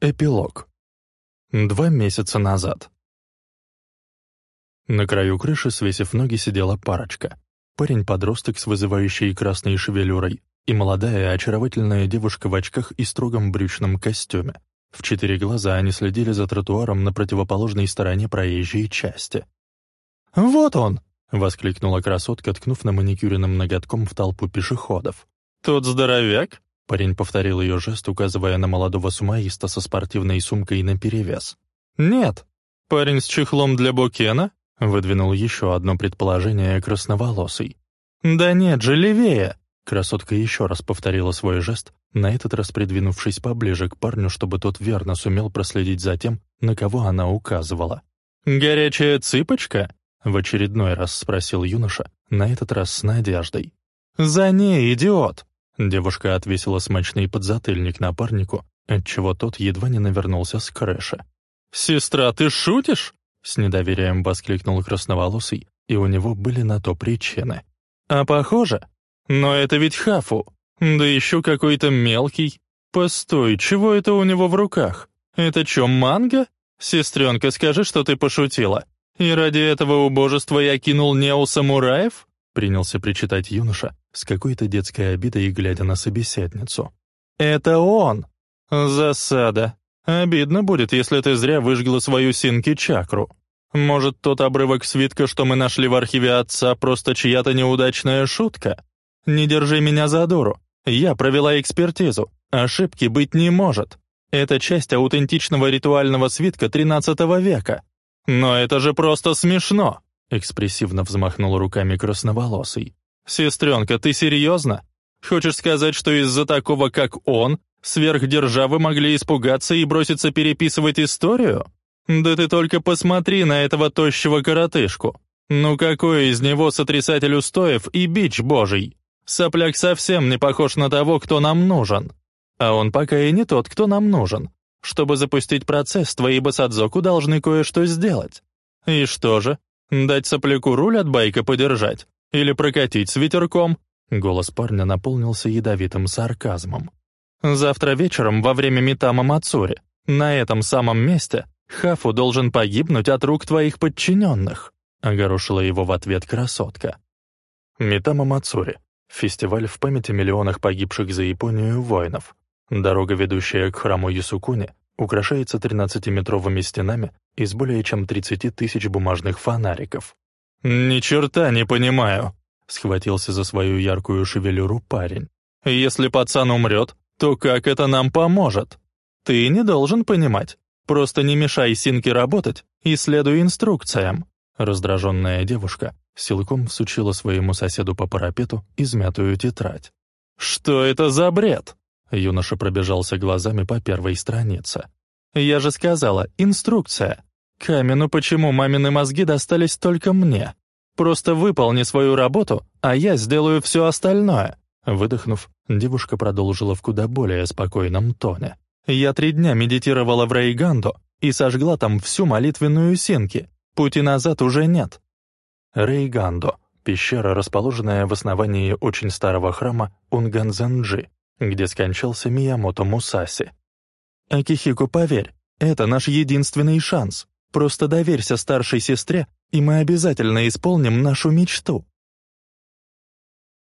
Эпилог. Два месяца назад. На краю крыши, свесив ноги, сидела парочка. Парень-подросток с вызывающей красной шевелюрой и молодая очаровательная девушка в очках и строгом брючном костюме. В четыре глаза они следили за тротуаром на противоположной стороне проезжей части. «Вот он!» — воскликнула красотка, ткнув на маникюренным ноготком в толпу пешеходов. «Тот здоровяк?» Парень повторил ее жест, указывая на молодого сумаиста со спортивной сумкой наперевес. «Нет. Парень с чехлом для букена?» — выдвинул еще одно предположение красноволосый. «Да нет же, левее!» Красотка еще раз повторила свой жест, на этот раз придвинувшись поближе к парню, чтобы тот верно сумел проследить за тем, на кого она указывала. «Горячая цыпочка?» — в очередной раз спросил юноша, на этот раз с надеждой. «За ней, идиот!» Девушка отвесила смачный подзатыльник напарнику, отчего тот едва не навернулся с крыши. «Сестра, ты шутишь?» С недоверием воскликнул красноволосый, и у него были на то причины. «А похоже? Но это ведь Хафу, да еще какой-то мелкий. Постой, чего это у него в руках? Это что, манго? Сестренка, скажи, что ты пошутила. И ради этого убожества я кинул нео-самураев?» Принялся причитать юноша, с какой-то детской обидой глядя на собеседницу. «Это он! Засада. Обидно будет, если ты зря выжгла свою синки-чакру. Может, тот обрывок свитка, что мы нашли в архиве отца, просто чья-то неудачная шутка? Не держи меня за дуру. Я провела экспертизу. Ошибки быть не может. Это часть аутентичного ритуального свитка XIII века. Но это же просто смешно!» Экспрессивно взмахнул руками красноволосый. «Сестренка, ты серьезно? Хочешь сказать, что из-за такого, как он, сверхдержавы могли испугаться и броситься переписывать историю? Да ты только посмотри на этого тощего коротышку. Ну какой из него сотрясатель устоев и бич божий? Сопляк совсем не похож на того, кто нам нужен. А он пока и не тот, кто нам нужен. Чтобы запустить процесс, твои басадзоку должны кое-что сделать. И что же, дать сопляку руль от байка подержать? Или прокатить с ветерком?» Голос парня наполнился ядовитым сарказмом. «Завтра вечером во время Митама Мацури на этом самом месте Хафу должен погибнуть от рук твоих подчиненных», огорошила его в ответ красотка. Митама Мацури — фестиваль в памяти миллионах погибших за Японию воинов. Дорога, ведущая к храму Ясукуни, украшается 13-метровыми стенами из более чем 30 тысяч бумажных фонариков. «Ни черта не понимаю», — схватился за свою яркую шевелюру парень. «Если пацан умрет, то как это нам поможет? Ты не должен понимать. Просто не мешай Синке работать и следуй инструкциям». Раздраженная девушка силком всучила своему соседу по парапету измятую тетрадь. «Что это за бред?» Юноша пробежался глазами по первой странице. «Я же сказала, инструкция. Камену, почему мамины мозги достались только мне? Просто выполни свою работу, а я сделаю все остальное». Выдохнув, девушка продолжила в куда более спокойном тоне. «Я три дня медитировала в Рейгандо и сожгла там всю молитвенную синки. Пути назад уже нет». Рейгандо — пещера, расположенная в основании очень старого храма Унганзанджи, где скончался Миямото Мусаси. «Акихико, поверь, это наш единственный шанс. Просто доверься старшей сестре, и мы обязательно исполним нашу мечту».